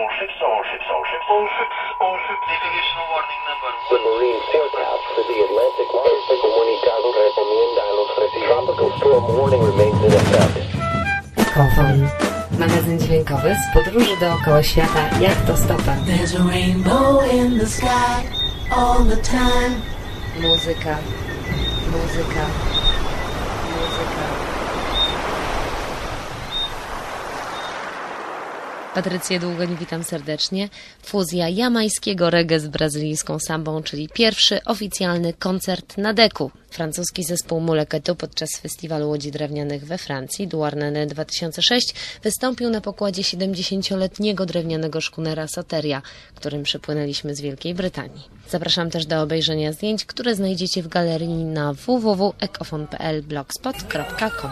All ships, all ships, all ships, all ships, all ships. Navigational warning number The one. marine forecast for the Atlantic Este comunicado recomienda a los residentes. Tropical storm warning remains in effect. Kofon. Magazyn dźwiękowy z podróży dookoła świata jak to stopa. There's a rainbow in the sky all the time. Muzyka. Muzyka. Muzyka. Patrycję Długoń, witam serdecznie. Fuzja jamańskiego reggae z brazylijską sambą, czyli pierwszy oficjalny koncert na deku. Francuski zespół Muleketu podczas festiwalu Łodzi Drewnianych we Francji, Douarnenez 2006, wystąpił na pokładzie 70-letniego drewnianego szkunera Soteria, którym przypłynęliśmy z Wielkiej Brytanii. Zapraszam też do obejrzenia zdjęć, które znajdziecie w galerii na www.ekofon.pl blogspot.com.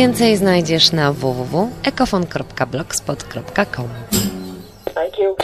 Więcej znajdziesz na www.ekofon.blogspot.com. Thank you.